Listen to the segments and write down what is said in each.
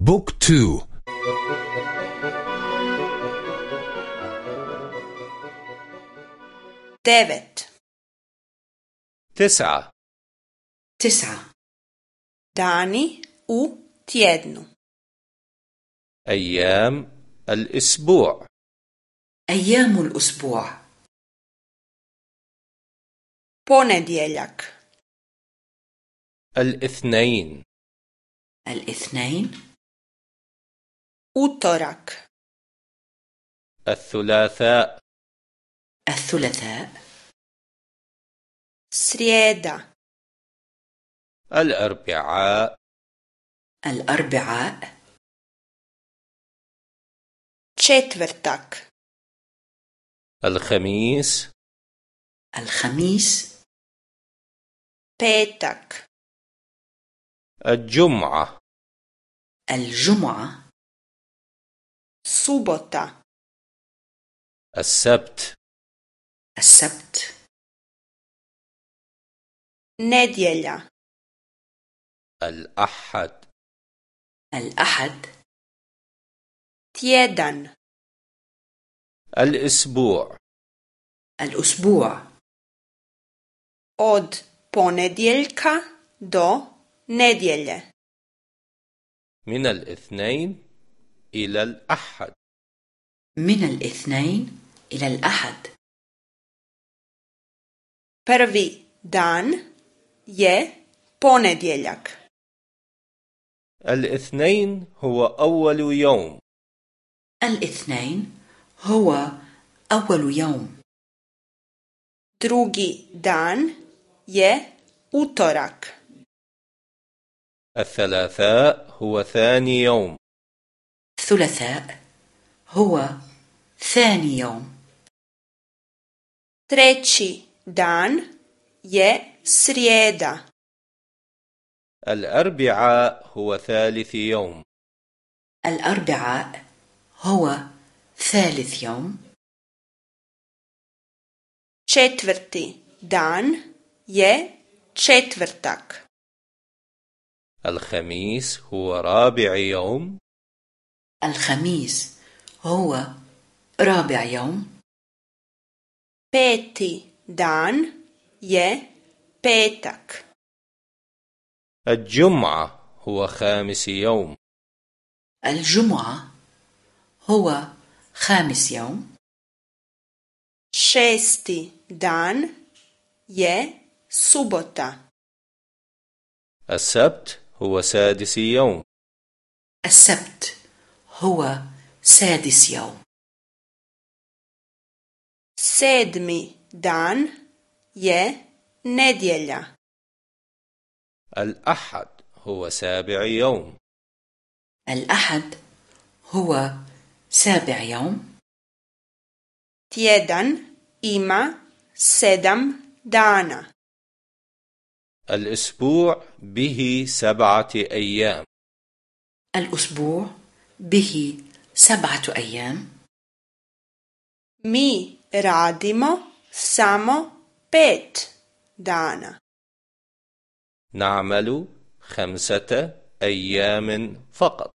Book two. devet تسعة. تسعة. Dani u tjednu أيام الأسبوع. أيام الأسبوع. ponedjeljak الإثنين. الإثنين. Utorak. الثلاثاء. الثلاثاء. Srijeda. الأربعاء. الأربعاء. Četvrtak. الخميس. الخميس. Petak. الجمعة. الجمعة. Subota. السبت السبت nedjelja. الأحد الأحد tjedan. الأسبوع الأسبوع od ponedjeljka do nedjelje. من الاثنين إلى الأحد. من الاثنين إلى الأحد. Prvi dan je ponedjeljak. الاثنين هو أول يوم. الاثنين هو أول يوم. Drugi dan je utorak. الثلاثاء هو ثاني يوم. الثلاثاء هو ثاني يوم. treći dan je srijeda الأربعاء هو ثالث يوم. الأربعاء هو ثالث يوم. četvrti dan je četvrtak الخميس هو رابع يوم. الخميس هو رابع يوم. Peti dan je petak. الجمعة هو خامس يوم. الجمعة هو خامس يوم. Šesti dan je subota. السبت هو سادس يوم. السبت هو سادس يوم. sedmi dan je nedjelja الأحد هو سابع يوم. الأحد هو سابع يوم. tjedan ima sedam dana الأسبوع به سبعة أيام. الأسبوع به سبعة أيام. mi radimo samo pet dana نعمل خمسة أيام فقط.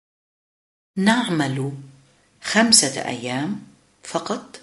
نعمل خمسة أيام فقط.